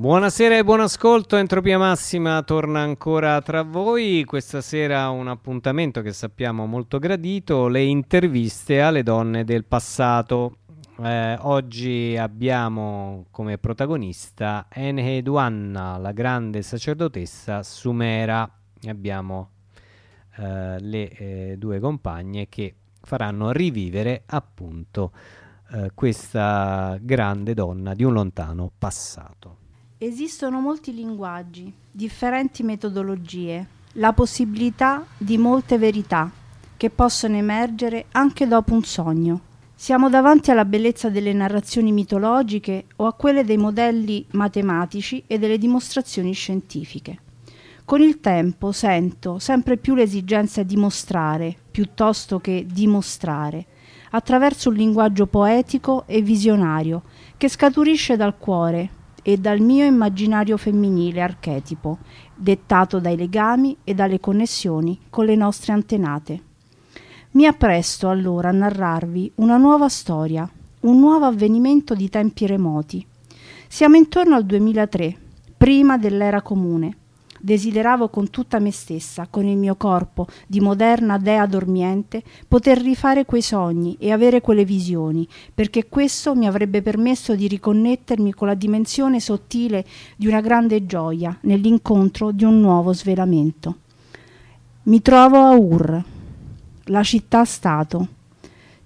Buonasera e buon ascolto, Entropia Massima torna ancora tra voi, questa sera un appuntamento che sappiamo molto gradito, le interviste alle donne del passato. Eh, oggi abbiamo come protagonista Enheduanna, la grande sacerdotessa sumera. Abbiamo eh, le eh, due compagne che faranno rivivere appunto eh, questa grande donna di un lontano passato. Esistono molti linguaggi, differenti metodologie, la possibilità di molte verità che possono emergere anche dopo un sogno. Siamo davanti alla bellezza delle narrazioni mitologiche o a quelle dei modelli matematici e delle dimostrazioni scientifiche. Con il tempo sento sempre più l'esigenza di mostrare, piuttosto che dimostrare, attraverso un linguaggio poetico e visionario che scaturisce dal cuore, e dal mio immaginario femminile archetipo, dettato dai legami e dalle connessioni con le nostre antenate. Mi appresto allora a narrarvi una nuova storia, un nuovo avvenimento di tempi remoti. Siamo intorno al 2003, prima dell'era comune, Desideravo con tutta me stessa, con il mio corpo di moderna dea dormiente, poter rifare quei sogni e avere quelle visioni, perché questo mi avrebbe permesso di riconnettermi con la dimensione sottile di una grande gioia nell'incontro di un nuovo svelamento. Mi trovo a Ur, la città-stato,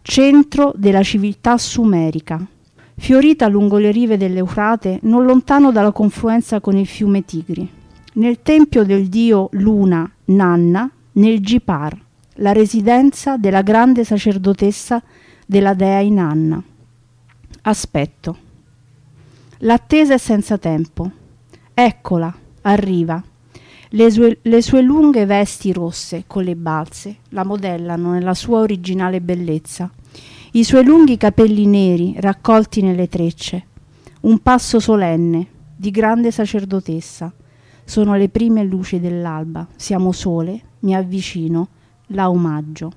centro della civiltà sumerica, fiorita lungo le rive dell'Eufrate, non lontano dalla confluenza con il fiume Tigri nel tempio del dio Luna Nanna nel Gipar, la residenza della grande sacerdotessa della dea Inanna. Aspetto. L'attesa è senza tempo. Eccola, arriva. Le sue, le sue, lunghe vesti rosse con le balze la modellano nella sua originale bellezza. I suoi lunghi capelli neri raccolti nelle trecce. Un passo solenne di grande sacerdotessa sono le prime luci dell'alba, siamo sole, mi avvicino, la omaggio.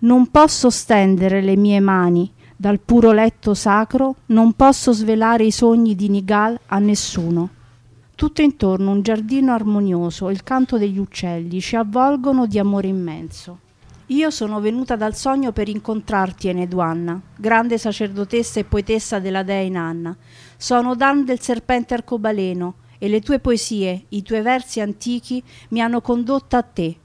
Non posso stendere le mie mani dal puro letto sacro, non posso svelare i sogni di Nigal a nessuno. Tutto intorno un giardino armonioso, il canto degli uccelli ci avvolgono di amore immenso. Io sono venuta dal sogno per incontrarti, Eneduanna, grande sacerdotessa e poetessa della dea Inanna. Sono Dan del serpente arcobaleno, e le tue poesie, i tuoi versi antichi mi hanno condotta a te.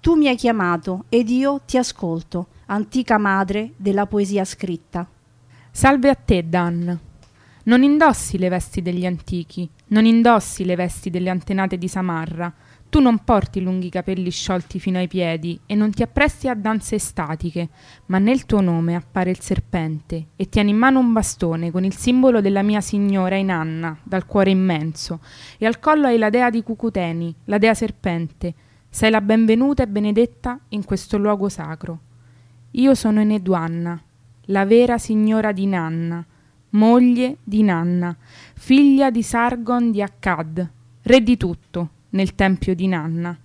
Tu mi hai chiamato ed io ti ascolto, antica madre della poesia scritta. Salve a te, Dan. Non indossi le vesti degli antichi, non indossi le vesti delle antenate di Samarra, tu non porti lunghi capelli sciolti fino ai piedi e non ti appresti a danze estatiche, ma nel tuo nome appare il serpente e tieni in mano un bastone con il simbolo della mia signora Inanna, dal cuore immenso, e al collo hai la dea di Cucuteni, la dea serpente. Sei la benvenuta e benedetta in questo luogo sacro. Io sono Eneduanna, la vera signora di Nanna, moglie di Nanna, figlia di Sargon di Akkad, re di tutto nel tempio di Nanna.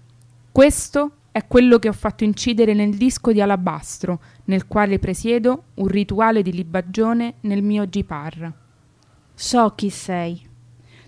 Questo è quello che ho fatto incidere nel disco di alabastro, nel quale presiedo un rituale di libagione nel mio Gipar. So chi sei.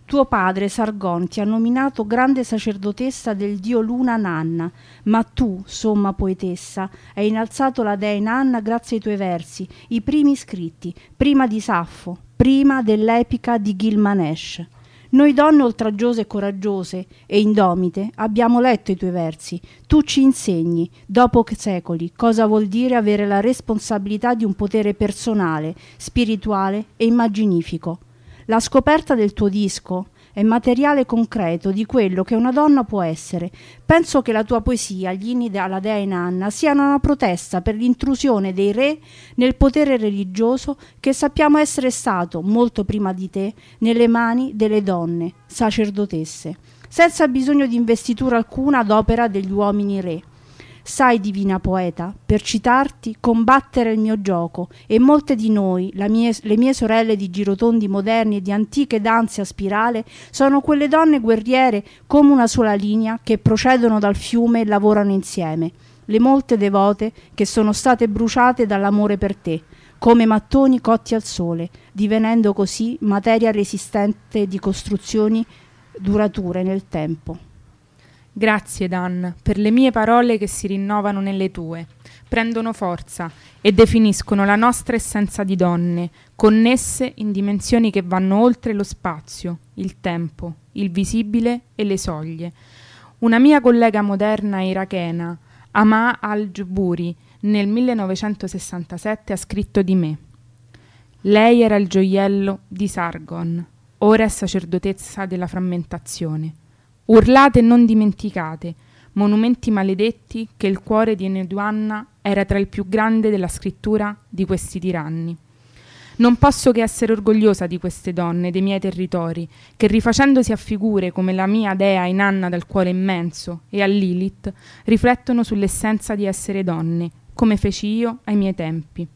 Tuo padre Sargon ti ha nominato grande sacerdotessa del dio Luna Nanna, ma tu, somma poetessa, hai innalzato la dea Nanna grazie ai tuoi versi, i primi scritti, prima di Saffo, prima dell'epica di Gilmanesh. Noi donne oltraggiose e coraggiose e indomite abbiamo letto i tuoi versi. Tu ci insegni, dopo secoli, cosa vuol dire avere la responsabilità di un potere personale, spirituale e immaginifico. La scoperta del tuo disco, è materiale concreto di quello che una donna può essere. Penso che la tua poesia, gli inni alla dea Inanna, siano una protesta per l'intrusione dei re nel potere religioso che sappiamo essere stato, molto prima di te, nelle mani delle donne, sacerdotesse, senza bisogno di investitura alcuna ad opera degli uomini re. Sai, divina poeta, per citarti, combattere il mio gioco e molte di noi, mie, le mie sorelle di girotondi moderni e di antiche danze a spirale, sono quelle donne guerriere come una sola linea che procedono dal fiume e lavorano insieme, le molte devote che sono state bruciate dall'amore per te, come mattoni cotti al sole, divenendo così materia resistente di costruzioni durature nel tempo. Grazie Dan per le mie parole che si rinnovano nelle tue, prendono forza e definiscono la nostra essenza di donne, connesse in dimensioni che vanno oltre lo spazio, il tempo, il visibile e le soglie. Una mia collega moderna irachena, Ama al-Juburi, nel 1967 ha scritto di me. Lei era il gioiello di Sargon, ora è sacerdotessa della frammentazione. Urlate e non dimenticate, monumenti maledetti che il cuore di Eneduanna era tra il più grande della scrittura di questi tiranni. Non posso che essere orgogliosa di queste donne, dei miei territori, che rifacendosi a figure come la mia dea Inanna dal cuore immenso e a Lilith, riflettono sull'essenza di essere donne, come feci io ai miei tempi.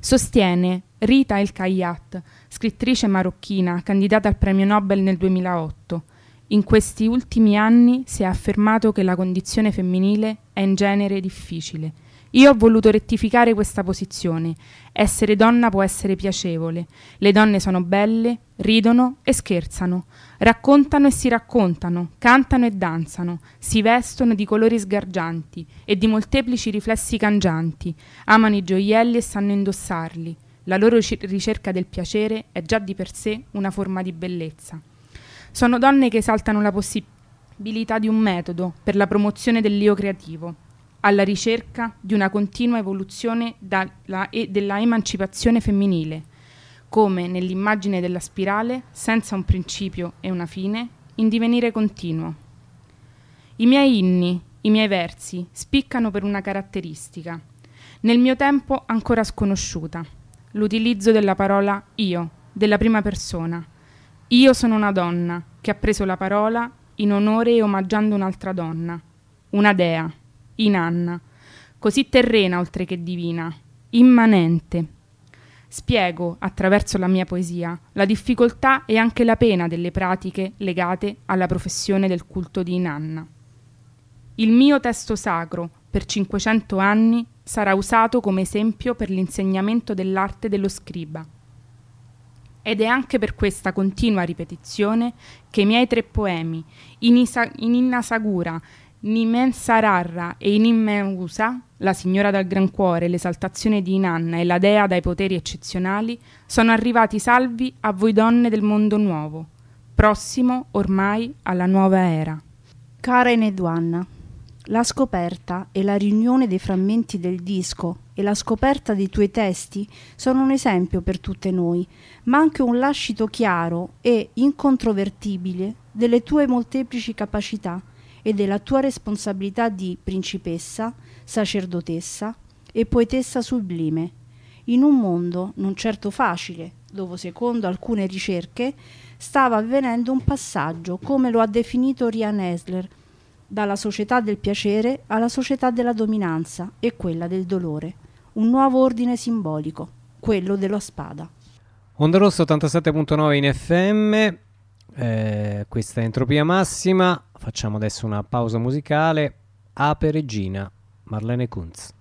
Sostiene Rita El Kayat, scrittrice marocchina, candidata al premio Nobel nel 2008. In questi ultimi anni si è affermato che la condizione femminile è in genere difficile io ho voluto rettificare questa posizione. Essere donna può essere piacevole. Le donne sono belle, ridono e scherzano, raccontano e si raccontano, cantano e danzano, si vestono di colori sgargianti e di molteplici riflessi cangianti, amano i gioielli e sanno indossarli. La loro ricerca del piacere è già di per sé una forma di bellezza. Sono donne che esaltano la possibilità di un metodo per la promozione dell'io creativo alla ricerca di una continua evoluzione e della emancipazione femminile, come nell'immagine della spirale, senza un principio e una fine, in divenire continuo. I miei inni, i miei versi, spiccano per una caratteristica, nel mio tempo ancora sconosciuta, l'utilizzo della parola io, della prima persona. Io sono una donna che ha preso la parola in onore e omaggiando un'altra donna, una dea inanna, così terrena oltre che divina, immanente. Spiego, attraverso la mia poesia, la difficoltà e anche la pena delle pratiche legate alla professione del culto di Inanna. Il mio testo sacro, per 500 anni, sarà usato come esempio per l'insegnamento dell'arte dello scriba. Ed è anche per questa continua ripetizione che i miei tre poemi, in, Isa- in Inna Sagura Nimen Sararra e Inimeusa, la signora dal gran cuore, l'esaltazione di Inanna e la dea dai poteri eccezionali, sono arrivati salvi a voi donne del mondo nuovo, prossimo ormai alla nuova era. Cara Eneduanna, la scoperta e la riunione dei frammenti del disco e la scoperta dei tuoi testi sono un esempio per tutte noi, ma anche un lascito chiaro e incontrovertibile delle tue molteplici capacità e della tua responsabilità di principessa, sacerdotessa e poetessa sublime, in un mondo non certo facile, dove secondo alcune ricerche stava avvenendo un passaggio, come lo ha definito Rian Esler, dalla società del piacere alla società della dominanza e quella del dolore, un nuovo ordine simbolico, quello della spada. Onda Rosso 87.9 in FM, eh, questa è Entropia Massima, Facciamo adesso una pausa musicale. Ape Regina, Marlene Kunz.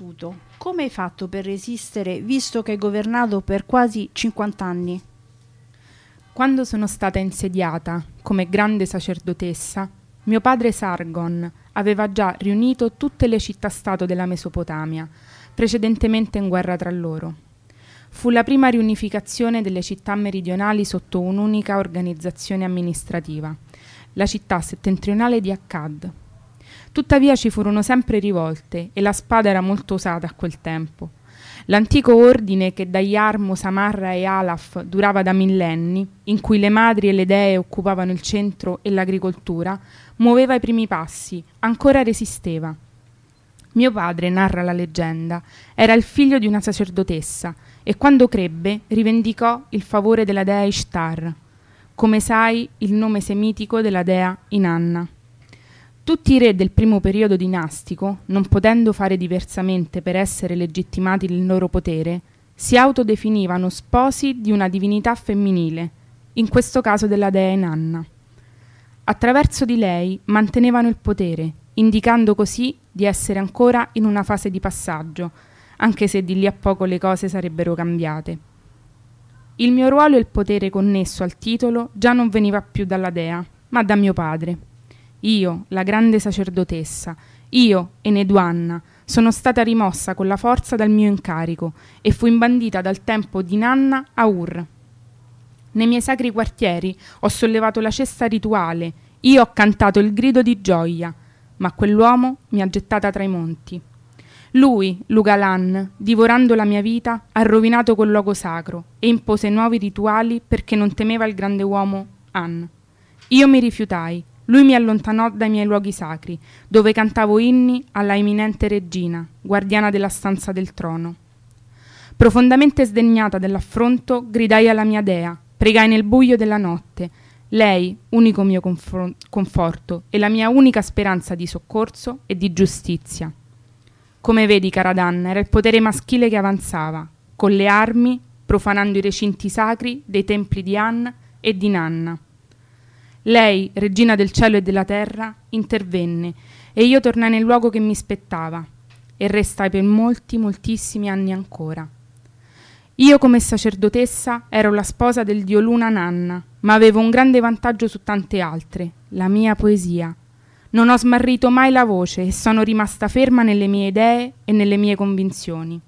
Vissuto? Come hai fatto per resistere visto che hai governato per quasi 50 anni? Quando sono stata insediata come grande sacerdotessa, mio padre Sargon aveva già riunito tutte le città-stato della Mesopotamia, precedentemente in guerra tra loro. Fu la prima riunificazione delle città meridionali sotto un'unica organizzazione amministrativa, la città settentrionale di Akkad. Tuttavia ci furono sempre rivolte e la spada era molto usata a quel tempo. L'antico ordine che da Yarmo, Samarra e Alaf durava da millenni, in cui le madri e le dee occupavano il centro e l'agricoltura, muoveva i primi passi, ancora resisteva. Mio padre, narra la leggenda, era il figlio di una sacerdotessa e quando crebbe rivendicò il favore della dea Ishtar, come sai il nome semitico della dea Inanna. Tutti i re del primo periodo dinastico, non potendo fare diversamente per essere legittimati nel loro potere, si autodefinivano sposi di una divinità femminile, in questo caso della dea Inanna. Attraverso di lei mantenevano il potere, indicando così di essere ancora in una fase di passaggio, anche se di lì a poco le cose sarebbero cambiate. Il mio ruolo e il potere connesso al titolo già non veniva più dalla dea, ma da mio padre. Io, la grande sacerdotessa, io, Eneduanna, sono stata rimossa con la forza dal mio incarico e fu imbandita dal tempo di Nanna a Ur. Nei miei sacri quartieri ho sollevato la cesta rituale, io ho cantato il grido di gioia, ma quell'uomo mi ha gettata tra i monti. Lui, Lugalan, divorando la mia vita, ha rovinato quel luogo sacro e impose nuovi rituali perché non temeva il grande uomo An. Io mi rifiutai, lui mi allontanò dai miei luoghi sacri, dove cantavo inni alla eminente regina, guardiana della stanza del trono. Profondamente sdegnata dell'affronto, gridai alla mia dea, pregai nel buio della notte, lei, unico mio conforto e la mia unica speranza di soccorso e di giustizia. Come vedi, Caradan, era il potere maschile che avanzava, con le armi, profanando i recinti sacri dei templi di An e di Nanna. Lei, regina del cielo e della terra, intervenne e io tornai nel luogo che mi spettava e restai per molti, moltissimi anni ancora. Io come sacerdotessa ero la sposa del dio Luna Nanna, ma avevo un grande vantaggio su tante altre, la mia poesia. Non ho smarrito mai la voce e sono rimasta ferma nelle mie idee e nelle mie convinzioni.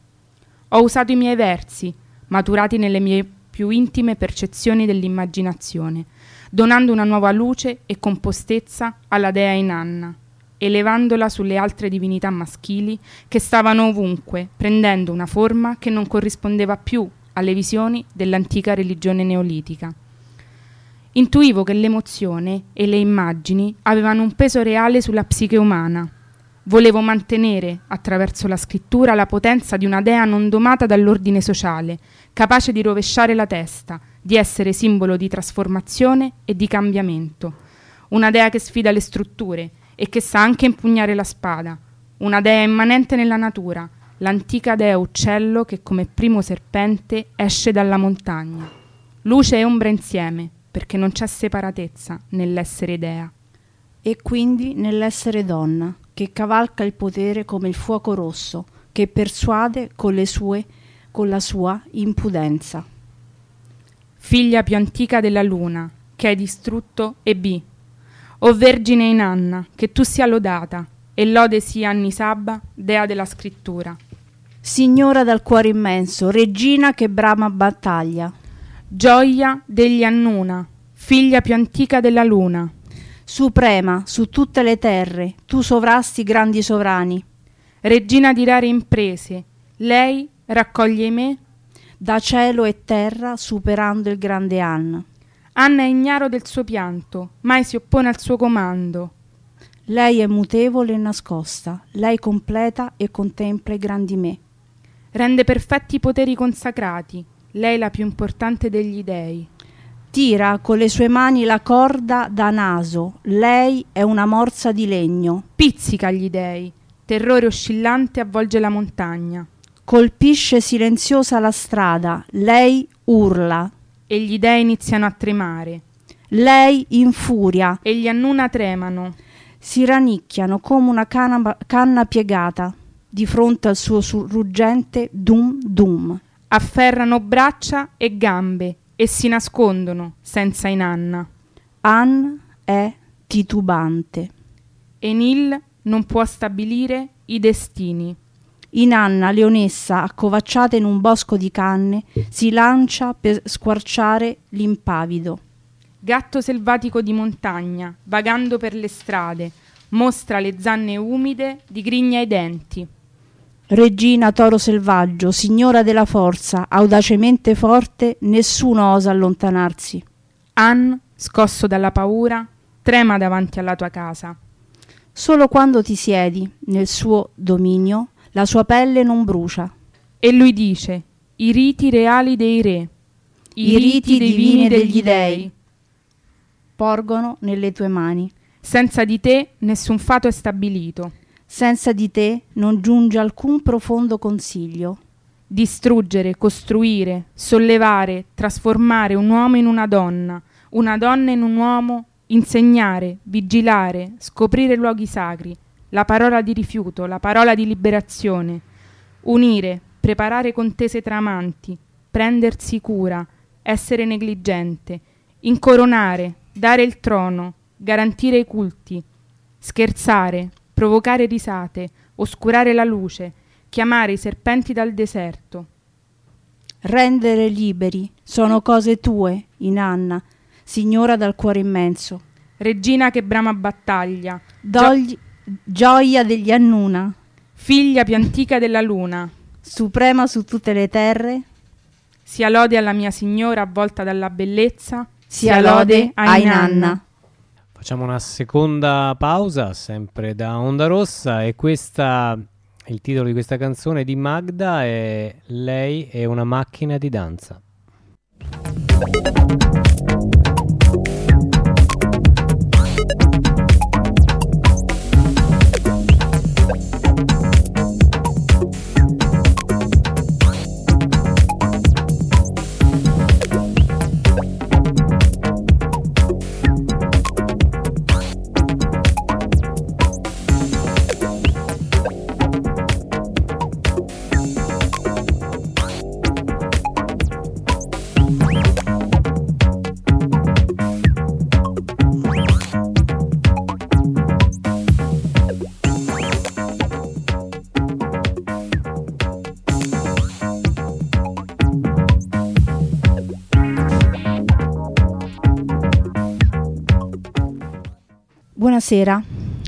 Ho usato i miei versi, maturati nelle mie più intime percezioni dell'immaginazione, donando una nuova luce e compostezza alla dea Inanna, elevandola sulle altre divinità maschili che stavano ovunque, prendendo una forma che non corrispondeva più alle visioni dell'antica religione neolitica. Intuivo che l'emozione e le immagini avevano un peso reale sulla psiche umana. Volevo mantenere, attraverso la scrittura, la potenza di una dea non domata dall'ordine sociale, capace di rovesciare la testa, di essere simbolo di trasformazione e di cambiamento. Una dea che sfida le strutture e che sa anche impugnare la spada. Una dea immanente nella natura, l'antica dea uccello che come primo serpente esce dalla montagna. luce e ombra insieme, perché non c'è separatezza nell'essere dea. E quindi nell'essere donna, che cavalca il potere come il fuoco rosso, che persuade con, sue, con la sua impudenza. Figlia più antica della luna, che hai distrutto Ebi. O Vergine Inanna, che tu sia lodata, e lode sia Annisabba, dea della scrittura. Signora dal cuore immenso, regina che brama battaglia, Gioia degli Annuna, figlia più antica della luna. suprema su tutte le terre, tu sovrasti grandi sovrani, Regina di rare imprese, lei raccoglie me. Da cielo e terra superando il grande Anna. Anna è ignaro del suo pianto, mai si oppone al suo comando. Lei è mutevole e nascosta, lei completa e contempla i grandi me. Rende perfetti i poteri consacrati, lei la più importante degli dei. Tira con le sue mani la corda da naso, lei è una morsa di legno. Pizzica gli dei, terrore oscillante avvolge la montagna. Colpisce silenziosa la strada, lei urla, E gli dei iniziano a tremare, lei infuria, e gli Annuna tremano. si rannicchiano come una cana- canna piegata di fronte al suo su- ruggente dum dum. Afferrano braccia e gambe e si nascondono senza Inanna. An è titubante. Enil non può stabilire i destini. Inanna, leonessa, accovacciata in un bosco di canne, si lancia per squarciare l'impavido. Gatto selvatico di montagna, vagando per le strade, mostra le zanne umide, digrigna i denti. Regina toro selvaggio, signora della forza, audacemente forte, nessuno osa allontanarsi. Ann, scosso dalla paura, trema davanti alla tua casa. Solo quando ti siedi nel suo dominio, la sua pelle non brucia. E lui dice: I riti reali dei re, I riti divini degli dei. Porgono nelle tue mani. Senza di te nessun fato è stabilito. Senza di te non giunge alcun profondo consiglio. Distruggere, costruire, sollevare, trasformare un uomo in una donna, una donna in un uomo, insegnare, vigilare, scoprire luoghi sacri, la parola di rifiuto, la parola di liberazione, unire, preparare contese tra amanti, prendersi cura, essere negligente, incoronare, dare il trono, garantire i culti, scherzare, provocare risate, oscurare la luce, chiamare i serpenti dal deserto. Rendere liberi sono cose tue, Inanna, signora dal cuore immenso. Regina che brama battaglia, Dogli- gioia degli Annuna, figlia più antica della luna, suprema su tutte le terre, sia lode alla mia signora avvolta dalla bellezza, sia lode a Inanna. Facciamo una seconda pausa, sempre da Onda Rossa, e questa, il titolo di questa canzone di Magda è Lei è una macchina di danza. Buonasera.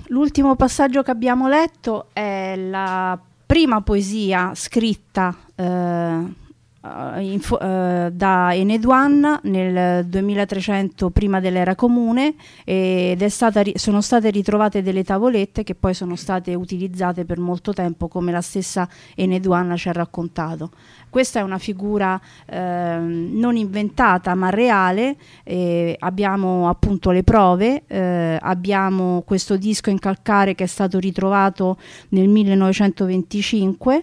L'ultimo passaggio che abbiamo letto è la prima poesia scritta eh, eh, in fo- eh, da Eneduan nel 2300 prima dell'era comune ed sono state ritrovate delle tavolette che poi sono state utilizzate per molto tempo come la stessa Eneduan ci ha raccontato. Questa è una figura ehm, non inventata ma reale, eh, abbiamo appunto le prove, eh, abbiamo questo disco in calcare che è stato ritrovato nel 1925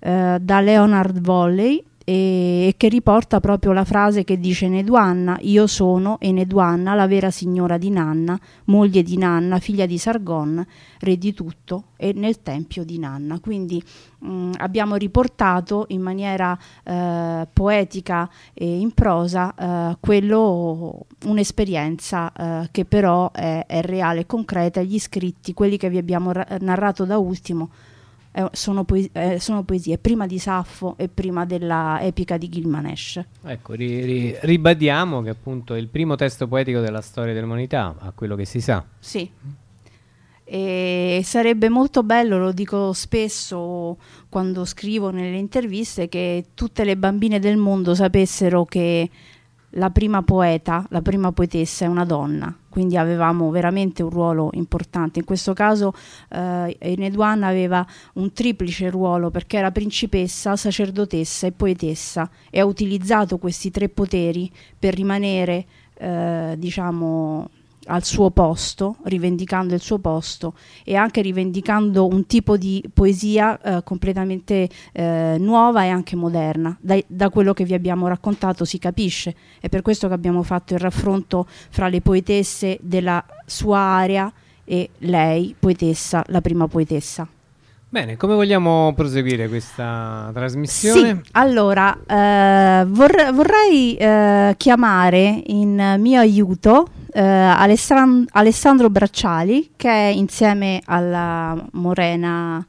eh, da Leonard Volley e, che riporta proprio la frase che dice Neduanna, io sono e Neduanna, la vera signora di Nanna, moglie di Nanna, figlia di Sargon, re di tutto e nel tempio di Nanna. Quindi mh, abbiamo riportato in maniera eh, poetica e in prosa eh, quello, un'esperienza eh, che però è, è reale e concreta. Gli scritti, quelli che vi abbiamo ra- narrato da ultimo, eh, sono, poesie, eh, sono, poesie, prima di Saffo e prima della epica di Gilgamesh. Ecco, ri, ri, ribadiamo che appunto è il primo testo poetico della storia dell'umanità, a quello che si sa. Sì. E sarebbe molto bello, lo dico spesso quando scrivo nelle interviste, che tutte le bambine del mondo sapessero che la prima poeta, la prima poetessa è una donna, quindi avevamo veramente un ruolo importante. In questo caso eh, Eneduan aveva un triplice ruolo perché era principessa, sacerdotessa e poetessa e ha utilizzato questi tre poteri per rimanere, eh, diciamo, al suo posto, rivendicando il suo posto e anche rivendicando un tipo di poesia eh, completamente eh, nuova e anche moderna. Da, da, quello che vi abbiamo raccontato si capisce, è per questo che abbiamo fatto il raffronto fra le poetesse della sua area e lei, poetessa, la prima poetessa. Bene, come vogliamo proseguire questa trasmissione? Sì, allora eh, vorrei, vorrei eh, chiamare in mio aiuto eh, Alessand- Alessandro Bracciali che è insieme alla Morena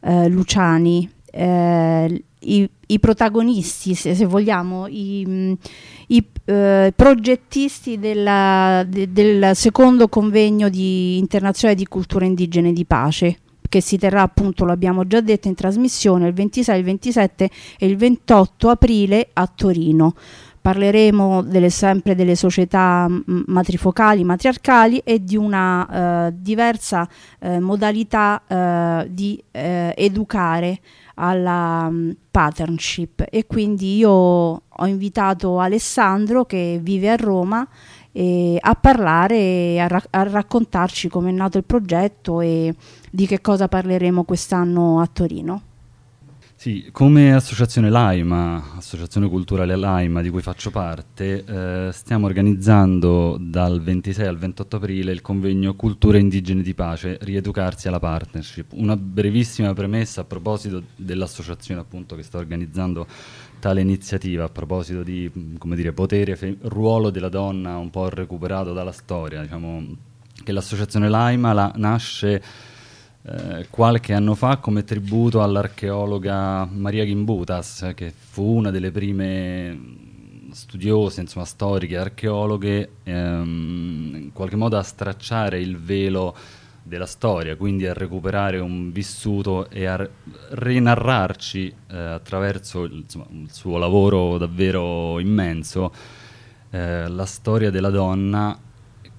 eh, Luciani eh, i, i, protagonisti, se, se vogliamo, i, i eh, progettisti della, de, del secondo convegno di, internazionale di cultura indigene di pace che si terrà appunto, lo abbiamo già detto in trasmissione, il 26, il 27 e il 28 aprile a Torino. Parleremo delle, sempre delle società matrifocali, matriarcali e di una eh, diversa eh, modalità eh, di eh, educare alla um, partnership e quindi io ho invitato Alessandro che vive a Roma eh, a parlare a, ra- a raccontarci come è nato il progetto e di che cosa parleremo quest'anno a Torino. Sì, come associazione Laima, associazione culturale Laima di cui faccio parte, eh, stiamo organizzando dal 26 al 28 aprile il convegno Culture Indigene di Pace, rieducarsi alla partnership. Una brevissima premessa a proposito dell'associazione appunto che sta organizzando tale iniziativa, a proposito di dire, potere, fe- ruolo della donna un po' recuperato dalla storia. Diciamo che l'associazione Laima la nasce eh, qualche anno fa come tributo all'archeologa Maria Gimbutas, che fu una delle prime studiose, insomma, storiche, archeologhe, ehm, in qualche modo a stracciare il velo della storia, quindi a recuperare un vissuto e a rinarrarci eh, attraverso insomma, il suo lavoro davvero immenso eh, la storia della donna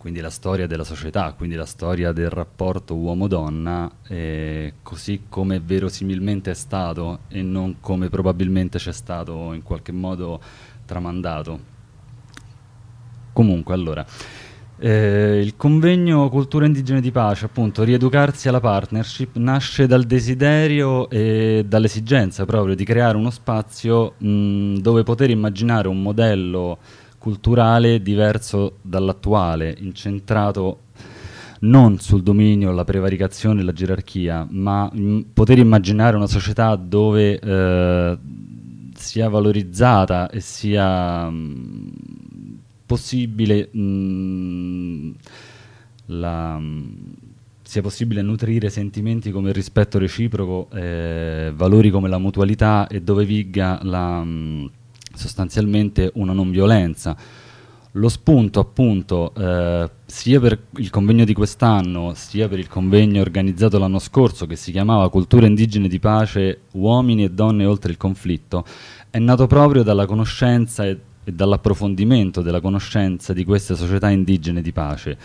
quindi la storia della società, quindi la storia del rapporto uomo-donna, eh, così come verosimilmente è stato e non come probabilmente c'è stato in qualche modo tramandato. Comunque, allora, eh, il convegno Cultura Indigene di Pace, appunto, rieducarsi alla partnership, nasce dal desiderio e dall'esigenza proprio di creare uno spazio mh, dove poter immaginare un modello culturale diverso dall'attuale, incentrato non sul dominio, la prevaricazione e la gerarchia, ma in poter immaginare una società dove eh, sia valorizzata e sia mh, possibile mh, la, sia possibile nutrire sentimenti come il rispetto reciproco, eh, valori come la mutualità e dove viga la mh, sostanzialmente una non violenza. Lo spunto appunto eh, sia per il convegno di quest'anno sia per il convegno organizzato l'anno scorso che si chiamava Cultura indigene di pace, uomini e donne oltre il conflitto, è nato proprio dalla conoscenza e, e dall'approfondimento della conoscenza di queste società indigene di pace,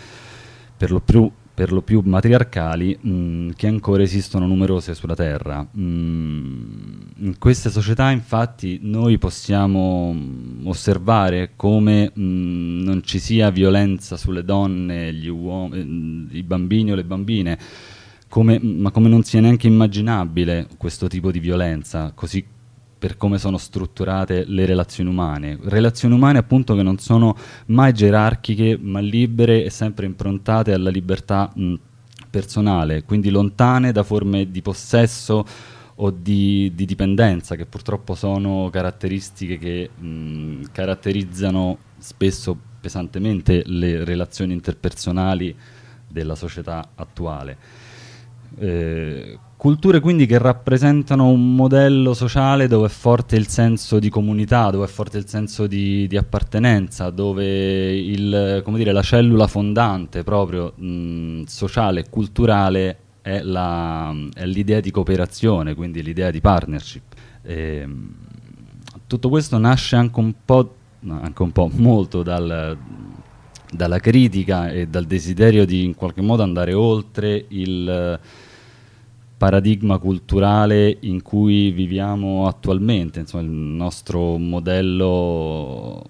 per lo più per lo più matriarcali, mh, mm, che ancora esistono numerose sulla Terra. Mm, in queste società infatti noi possiamo mm, osservare come mh, non ci sia violenza sulle donne, gli uom- eh, i bambini o le bambine, come, ma come non sia neanche immaginabile questo tipo di violenza, così per come sono strutturate le relazioni umane. Relazioni umane appunto che non sono mai gerarchiche, ma libere e sempre improntate alla libertà mh, personale, quindi lontane da forme di possesso o di, di dipendenza, che purtroppo sono caratteristiche che mh, caratterizzano spesso pesantemente le relazioni interpersonali della società attuale. Eh, culture quindi che rappresentano un modello sociale dove è forte il senso di comunità, dove è forte il senso di, di appartenenza, dove il, dire, la cellula fondante proprio mh, sociale e culturale è, la, è, l'idea di cooperazione, quindi l'idea di partnership. E, tutto questo nasce anche un po', anche un po' molto dal, dalla critica e dal desiderio di in qualche modo andare oltre il paradigma culturale in cui viviamo attualmente, insomma il nostro modello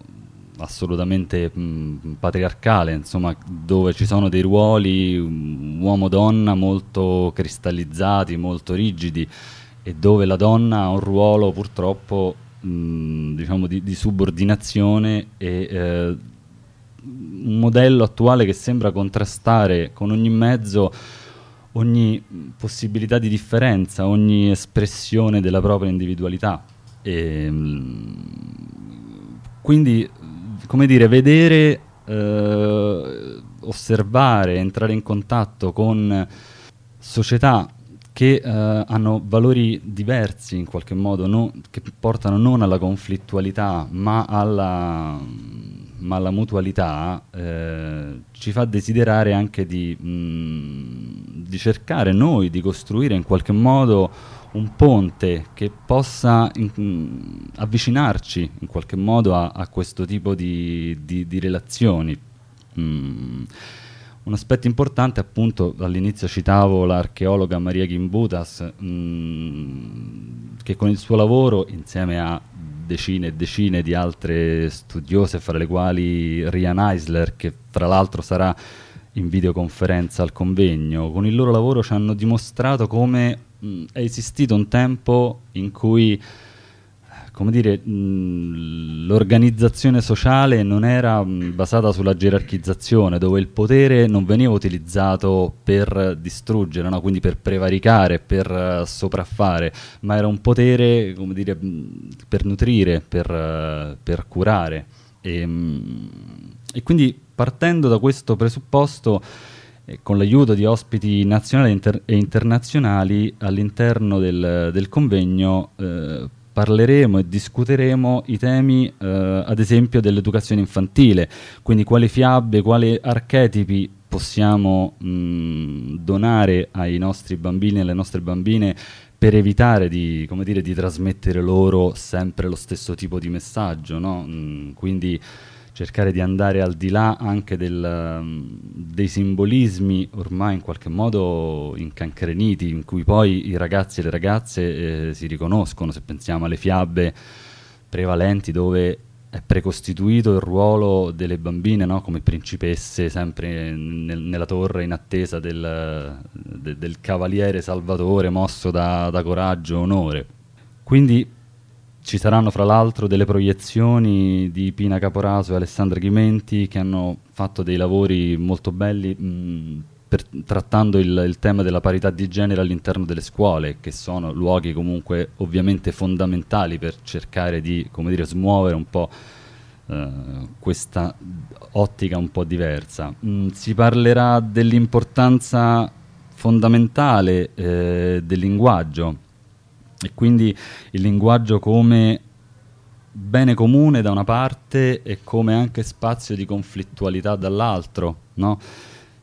assolutamente mh, patriarcale, insomma, dove ci sono dei ruoli uomo-donna molto cristallizzati, molto rigidi e dove la donna ha un ruolo purtroppo mh, diciamo di, di, subordinazione e eh, un modello attuale che sembra contrastare con ogni mezzo ogni possibilità di differenza, ogni espressione della propria individualità. E, quindi, come dire, vedere, eh, osservare, entrare in contatto con società che eh, hanno valori diversi in qualche modo, no, che portano non alla conflittualità ma alla ma la mutualità eh, ci fa desiderare anche di, mh, mm, di, cercare noi di costruire in qualche modo un ponte che possa in, mm, avvicinarci in qualche modo a, a questo tipo di, di, di relazioni. Mm. Un aspetto importante, appunto, all'inizio citavo l'archeologa Maria Gimbutas, che con il suo lavoro, insieme a decine e decine di altre studiose, fra le quali Rian Eisler, che tra l'altro sarà in videoconferenza al convegno, con il loro lavoro ci hanno dimostrato come mh, è esistito un tempo in cui come dire, l'organizzazione sociale non era basata sulla gerarchizzazione, dove il potere non veniva utilizzato per distruggere, no? quindi per prevaricare, per uh, sopraffare, ma era un potere dire, per nutrire, per, uh, per curare. E, e, quindi partendo da questo presupposto, eh, con l'aiuto di ospiti nazionali e internazionali all'interno del, del convegno, eh, parleremo e discuteremo i temi, eh, ad esempio, dell'educazione infantile, quindi quali fiabe, quali archetipi possiamo mh, donare ai nostri bambini e alle nostre bambine per evitare di, dire, di, trasmettere loro sempre lo stesso tipo di messaggio. No? Mh, quindi cercare di andare al di là anche del, mm, dei simbolismi ormai in qualche modo incancreniti, in cui poi i ragazzi e le ragazze eh, si riconoscono, se pensiamo alle fiabe prevalenti dove è precostituito il ruolo delle bambine no? come principesse sempre nel, nella torre in attesa del, de, del cavaliere salvatore mosso da, da coraggio e onore. Quindi ci saranno fra l'altro delle proiezioni di Pina Caporaso e Alessandra Ghimenti che hanno fatto dei lavori molto belli mh, per, trattando il, il, tema della parità di genere all'interno delle scuole, che sono luoghi comunque ovviamente fondamentali per cercare di dire, smuovere un po' eh, questa ottica un po' diversa. Mh, si parlerà dell'importanza fondamentale eh, del linguaggio e quindi il linguaggio come bene comune da una parte e come anche spazio di conflittualità dall'altro, no?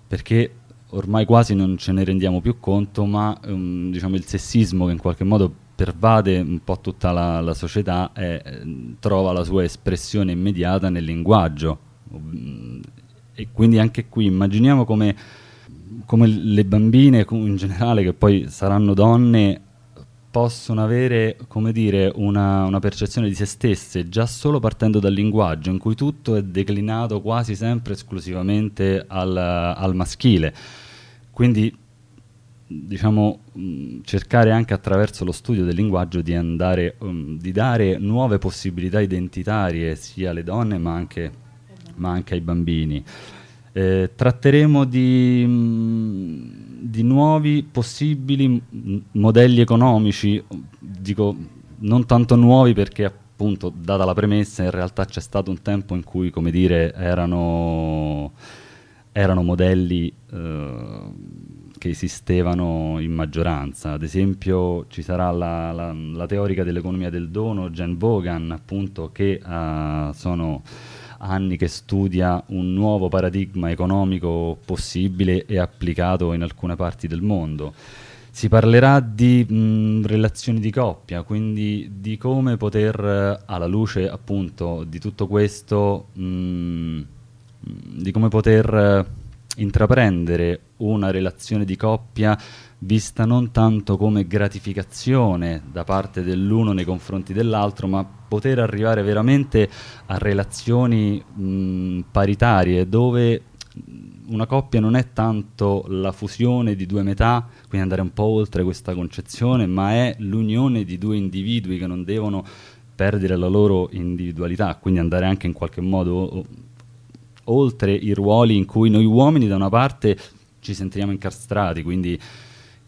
Perché ormai quasi non ce ne rendiamo più conto, ma um, diciamo, il sessismo che in qualche modo pervade un po' tutta la, la società è, trova la sua espressione immediata nel linguaggio. E quindi anche qui immaginiamo come, come le bambine in generale, che poi saranno donne, possono avere, come dire, una, una, percezione di se stesse già solo partendo dal linguaggio, in cui tutto è declinato quasi sempre esclusivamente al, al maschile. Quindi diciamo, mh, cercare anche attraverso lo studio del linguaggio di, andare, um, di dare nuove possibilità identitarie sia alle donne ma anche, ma anche ai bambini. Eh, tratteremo di, mh, di, nuovi possibili modelli economici, dico non tanto nuovi perché appunto data la premessa in realtà c'è stato un tempo in cui come dire erano, erano modelli eh, che esistevano in maggioranza. Ad esempio ci sarà la, la, la teorica dell'economia del dono, Jen Bogan, appunto, che uh, sono anni che studia un nuovo paradigma economico possibile e applicato in alcune parti del mondo. Si parlerà di mh, relazioni di coppia, quindi di come poter, alla luce appunto di tutto questo, mh, di come poter intraprendere una relazione di coppia vista non tanto come gratificazione da parte dell'uno nei confronti dell'altro, ma poter arrivare veramente a relazioni mh, paritarie dove una coppia non è tanto la fusione di due metà, quindi andare un po' oltre questa concezione, ma è l'unione di due individui che non devono perdere la loro individualità, quindi andare anche in qualche modo oltre i ruoli in cui noi uomini da una parte ci sentiamo incastrati, quindi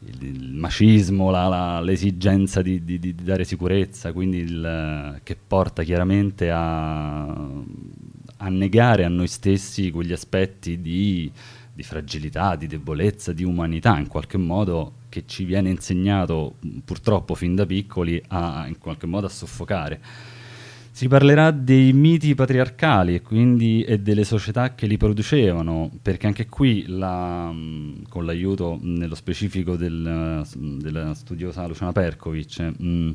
il, il macismo, la, la, l'esigenza di, di, di, dare sicurezza, quindi il, che porta chiaramente a, a, negare a noi stessi quegli aspetti di, di fragilità, di debolezza, di umanità, in qualche modo che ci viene insegnato purtroppo fin da piccoli a, in qualche modo a soffocare. Si parlerà dei miti patriarcali e quindi e delle società che li producevano, perché anche qui, la, con l'aiuto nello specifico del, della studiosa Luciana Perkovic, mh,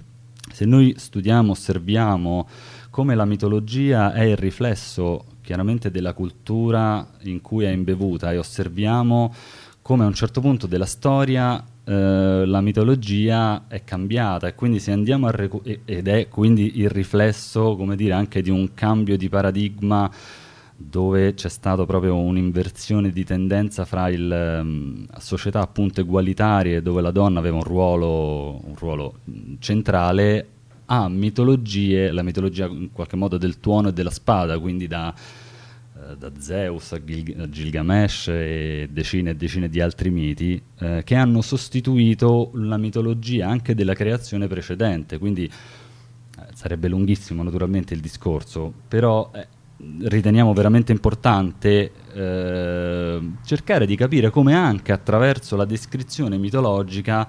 se noi studiamo, osserviamo come la mitologia è il riflesso chiaramente della cultura in cui è imbevuta e osserviamo come a un certo punto della storia eh, la mitologia è cambiata e quindi se andiamo a recu- ed è quindi il riflesso, come dire, anche di un cambio di paradigma dove c'è stata proprio un'inversione di tendenza fra le um, società appunto egualitarie dove la donna aveva un ruolo, un ruolo centrale a mitologie, la mitologia in qualche modo del tuono e della spada, quindi da da Zeus a, Gil- a, Gilgamesh e decine e decine di altri miti eh, che hanno sostituito la mitologia anche della creazione precedente, quindi eh, sarebbe lunghissimo naturalmente il discorso, però eh, riteniamo veramente importante eh, cercare di capire come anche attraverso la descrizione mitologica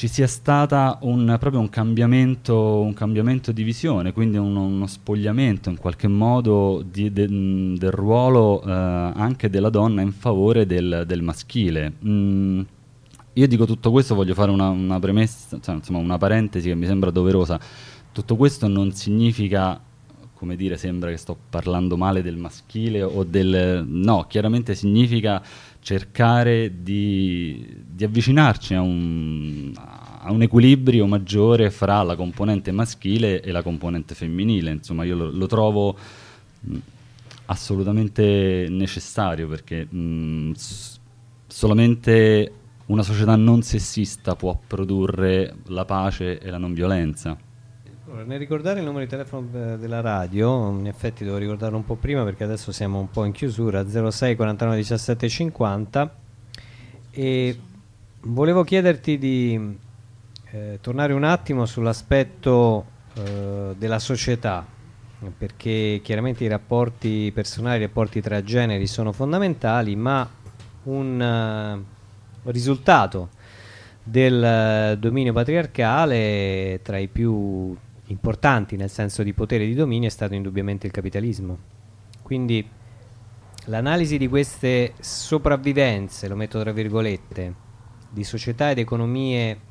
ci sia stato un, proprio un cambiamento, un cambiamento, di visione, quindi uno, uno spogliamento in qualche modo di, de, del ruolo eh, anche della donna in favore del, del maschile. Mm, io dico tutto questo, voglio fare una, una premessa, cioè, insomma una parentesi che mi sembra doverosa. Tutto questo non significa come dire, sembra che sto parlando male del maschile o del... No, chiaramente significa cercare di, di avvicinarci a un, a un, equilibrio maggiore fra la componente maschile e la componente femminile. Insomma, io lo, lo trovo mh, assolutamente necessario perché mh, s- solamente una società non sessista può produrre la pace e la non violenza. Allora, nel ricordare il numero di telefono eh, della radio, in effetti devo ricordarlo un po' prima perché adesso siamo un po' in chiusura, 06 49 17 50 e volevo chiederti di eh, tornare un attimo sull'aspetto eh, della società, perché chiaramente i rapporti personali, i rapporti tra generi sono fondamentali, ma un uh, risultato del uh, dominio patriarcale tra i più importanti nel senso di potere e di dominio è stato indubbiamente il capitalismo. Quindi l'analisi di queste sopravvivenze, lo metto tra virgolette, di società ed economie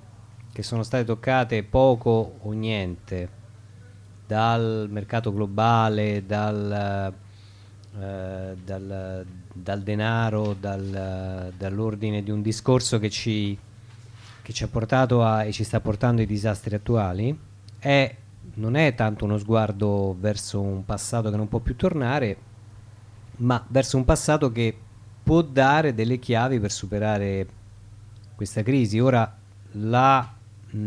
che sono state toccate poco o niente dal mercato globale, dal, eh, dal, dal denaro, dal, dall'ordine di un discorso che ci, che ci ha portato a, e ci sta portando ai disastri attuali, è non è tanto uno sguardo verso un passato che non può più tornare, ma verso un passato che può dare delle chiavi per superare questa crisi. Ora la, mh,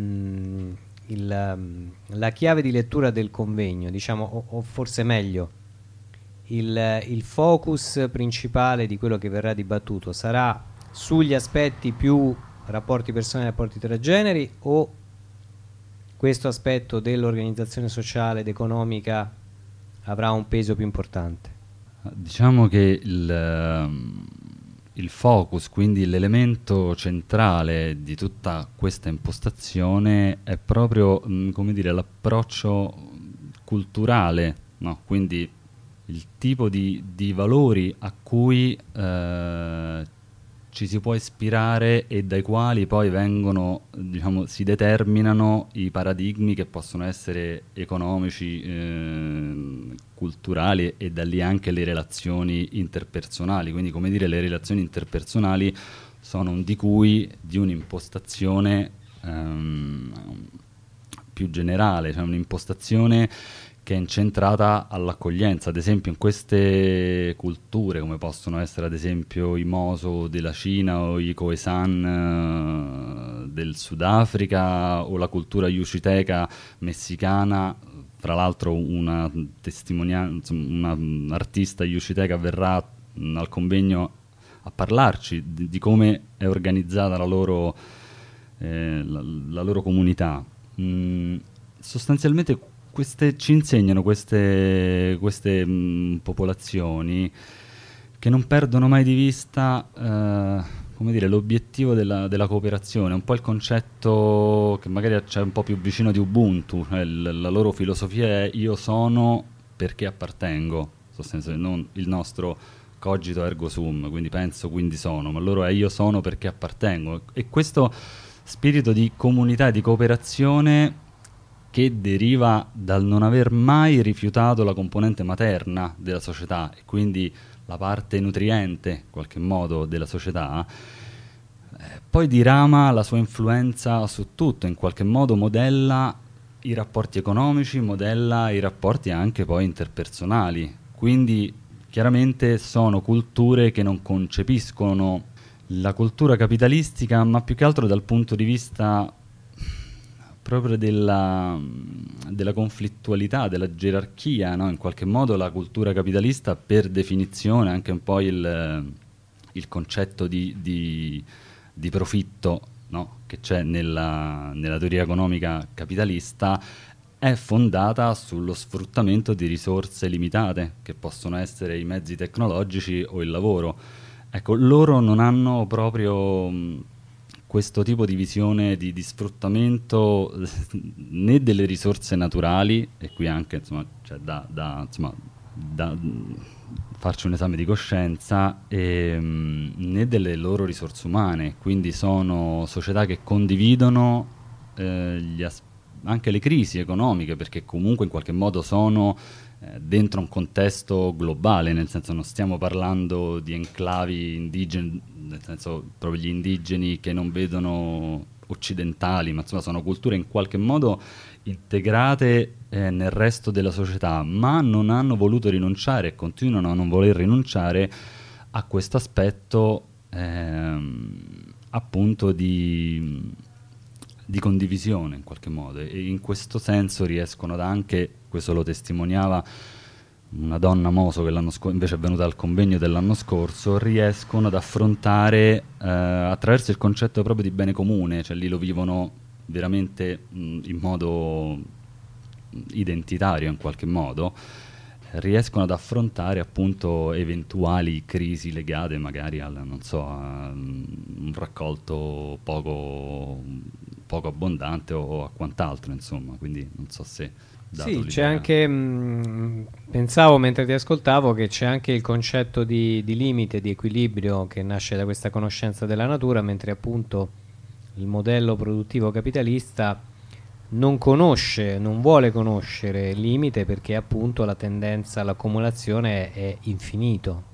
il, mh, la chiave di lettura del convegno, diciamo, o, o forse meglio, il, il focus principale di quello che verrà dibattuto sarà sugli aspetti più rapporti personali, rapporti tra generi o questo aspetto dell'organizzazione sociale ed economica avrà un peso più importante? Diciamo che il, ehm, il focus, quindi l'elemento centrale di tutta questa impostazione è proprio mh, come dire, l'approccio culturale, no? quindi il tipo di, di valori a cui eh, ci si può ispirare e dai quali poi vengono, diciamo, si determinano i paradigmi che possono essere economici, eh, culturali e da lì anche le relazioni interpersonali. Quindi, come dire, le relazioni interpersonali sono un di cui di un'impostazione ehm, più generale, cioè un'impostazione che è incentrata all'accoglienza, ad esempio in queste culture come possono essere ad esempio i Moso della Cina o i Khoisan uh, del Sudafrica o la cultura yushiteca messicana, tra l'altro una testimonianza, un artista yushiteca verrà mh, al convegno a parlarci di, di, come è organizzata la loro, eh, la, la loro comunità. Mm, sostanzialmente queste, ci insegnano queste, queste mh, popolazioni che non perdono mai di vista eh, dire, l'obiettivo della, della, cooperazione, un po' il concetto che magari c'è un po' più vicino di Ubuntu, cioè l- la loro filosofia è io sono perché appartengo, sostanzialmente non il nostro cogito ergo sum, quindi penso quindi sono, ma loro è io sono perché appartengo. E questo spirito di comunità e di cooperazione che deriva dal non aver mai rifiutato la componente materna della società e quindi la parte nutriente, in qualche modo, della società, eh, poi dirama la sua influenza su tutto, in qualche modo modella i rapporti economici, modella i rapporti anche poi interpersonali. Quindi chiaramente sono culture che non concepiscono la cultura capitalistica, ma più che altro dal punto di vista proprio della, della, conflittualità, della gerarchia, no? in qualche modo la cultura capitalista per definizione, anche un po' il, il concetto di, di, di profitto no? che c'è nella, nella teoria economica capitalista, è fondata sullo sfruttamento di risorse limitate, che possono essere i mezzi tecnologici o il lavoro. Ecco, loro non hanno proprio questo tipo di visione di, di, sfruttamento né delle risorse naturali, e qui anche insomma, cioè da, da, insomma, da farci un esame di coscienza, e, mh, né delle loro risorse umane, quindi sono società che condividono eh, as- anche le crisi economiche, perché comunque in qualche modo sono dentro un contesto globale, nel senso non stiamo parlando di enclavi indigeni nel senso proprio gli indigeni che non vedono occidentali, ma insomma sono culture in qualche modo integrate eh, nel resto della società, ma non hanno voluto rinunciare e continuano a non voler rinunciare a questo aspetto ehm, appunto di, di, condivisione in qualche modo e in questo senso riescono ad anche, questo lo testimoniava una donna Moso che scorso invece è venuta al convegno dell'anno scorso, riescono ad affrontare eh, attraverso il concetto proprio di bene comune, cioè lì lo vivono veramente mh, in modo identitario in qualche modo, riescono ad affrontare appunto eventuali crisi legate magari al, so, a un raccolto poco, poco abbondante o, a quant'altro, insomma, quindi non so se sì, c'è anche, mh, mm, pensavo mentre ti ascoltavo che c'è anche il concetto di, di, limite, di equilibrio che nasce da questa conoscenza della natura, mentre appunto il modello produttivo capitalista non conosce, non vuole conoscere il limite perché appunto la tendenza all'accumulazione è infinito.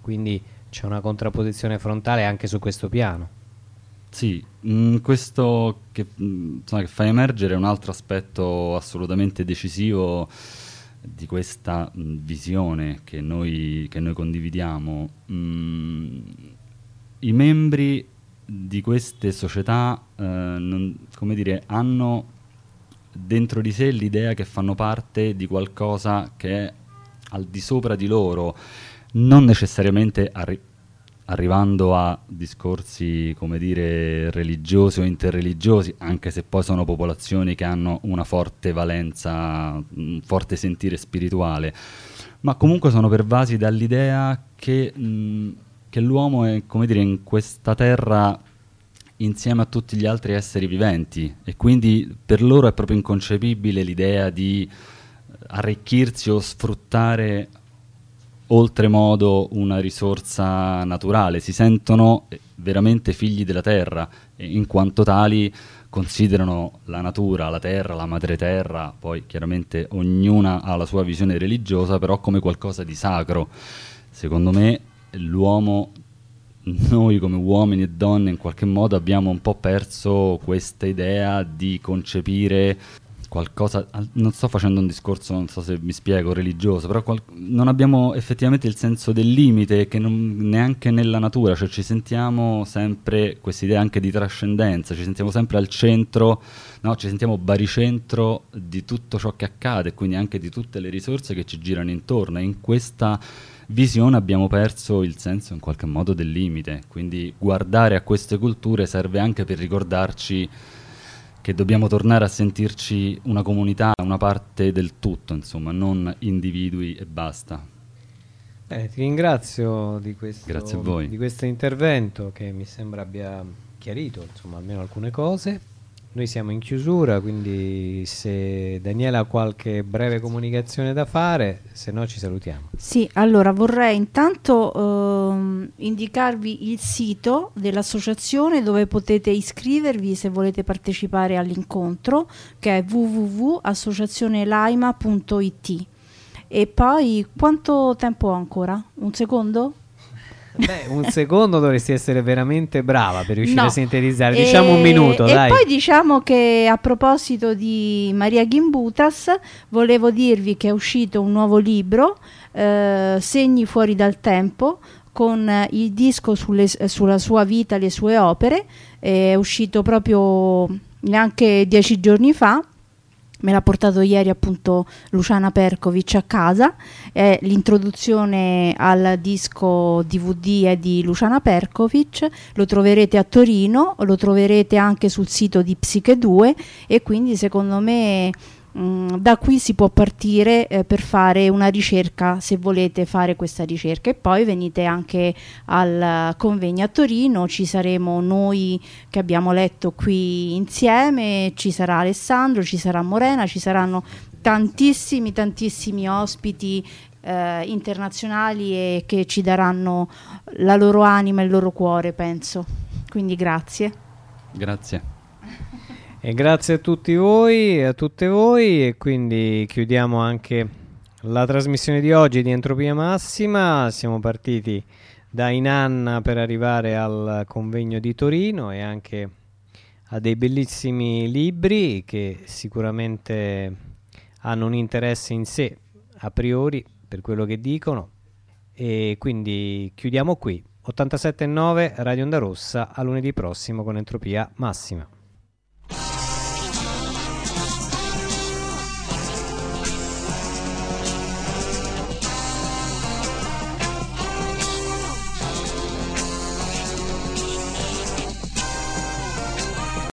Quindi c'è una contrapposizione frontale anche su questo piano. Sì, mh, mm, questo che, mm, insomma, che, fa emergere un altro aspetto assolutamente decisivo di questa mh, mm, visione che noi, che noi condividiamo. I membri di queste società, eh, non- come dire, hanno dentro di sé l'idea che fanno parte di qualcosa che è al di sopra di loro, non necessariamente arri- arrivando a discorsi, come dire, religiosi o interreligiosi, anche se poi sono popolazioni che hanno una forte valenza, un forte sentire spirituale, ma comunque sono pervasi dall'idea che, mh, che l'uomo è, come dire, in questa terra insieme a tutti gli altri esseri viventi. E quindi per loro è proprio inconcepibile l'idea di arricchirsi o sfruttare oltremodo una risorsa naturale, si sentono eh, veramente figli della terra e in quanto tali considerano la natura, la terra, la madre terra, poi chiaramente ognuna ha la sua visione religiosa, però come qualcosa di sacro. Secondo me l'uomo, noi come uomini e donne in qualche modo abbiamo un po' perso questa idea di concepire qualcosa, al- non sto facendo un discorso, non so se mi spiego, religioso, però qual- non abbiamo effettivamente il senso del limite che non- neanche nella natura, cioè ci sentiamo sempre, questa idea anche di trascendenza, ci sentiamo sempre al centro, no? ci sentiamo baricentro di tutto ciò che accade, quindi anche di tutte le risorse che ci girano intorno e in questa visione abbiamo perso il senso in qualche modo del limite, quindi guardare a queste culture serve anche per ricordarci che dobbiamo tornare a sentirci una comunità, una parte del tutto, insomma, non individui e basta. Bene, ti ringrazio di questo, di questo intervento che mi sembra abbia chiarito insomma, almeno alcune cose. Noi siamo in chiusura, quindi se Daniela ha qualche breve comunicazione da fare, se no ci salutiamo. Sì, allora vorrei intanto ehm, indicarvi il sito dell'associazione dove potete iscrivervi se volete partecipare all'incontro, che è www.associazionelaima.it. E poi quanto tempo ho ancora? Un secondo? Beh, un secondo dovresti essere veramente brava per riuscire No. a sintetizzare. E- Diciamo un minuto, e dai. poi diciamo che a proposito di Maria Gimbutas, volevo dirvi che è uscito un nuovo libro, eh, Segni fuori dal tempo, con il disco sulle- sulla sua vita, le sue opere. È uscito proprio neanche dieci giorni fa. Me l'ha portato ieri appunto Luciana Perkovic a casa. È l'introduzione al disco DVD è di Luciana Perkovic. Lo troverete a Torino, lo troverete anche sul sito di Psiche 2 e quindi secondo me mh, da qui si può partire eh, per fare una ricerca se volete fare questa ricerca e poi venite anche al convegno a Torino, ci saremo noi che abbiamo letto qui insieme, ci sarà Alessandro, ci sarà Morena, ci saranno tantissimi tantissimi ospiti eh, internazionali e che ci daranno la loro anima e il loro cuore, penso. Quindi grazie. Grazie. E grazie a tutti voi e a tutte voi e quindi chiudiamo anche la trasmissione di oggi di Entropia Massima. Siamo partiti da Inanna per arrivare al convegno di Torino e anche a dei bellissimi libri che sicuramente hanno un interesse in sé a priori per quello che dicono e quindi chiudiamo qui. 87.9 Radio Onda Rossa a lunedì prossimo con Entropia Massima.